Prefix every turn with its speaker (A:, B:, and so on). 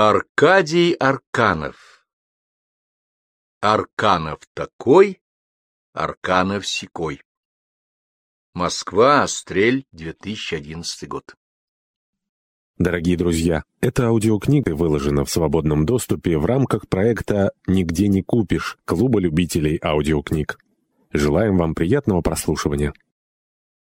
A: Аркадий Арканов Арканов такой, Арканов сякой. Москва, Острель, 2011 год.
B: Дорогие друзья, эта аудиокнига выложена в свободном доступе в рамках проекта «Нигде не купишь» Клуба любителей аудиокниг. Желаем вам приятного прослушивания.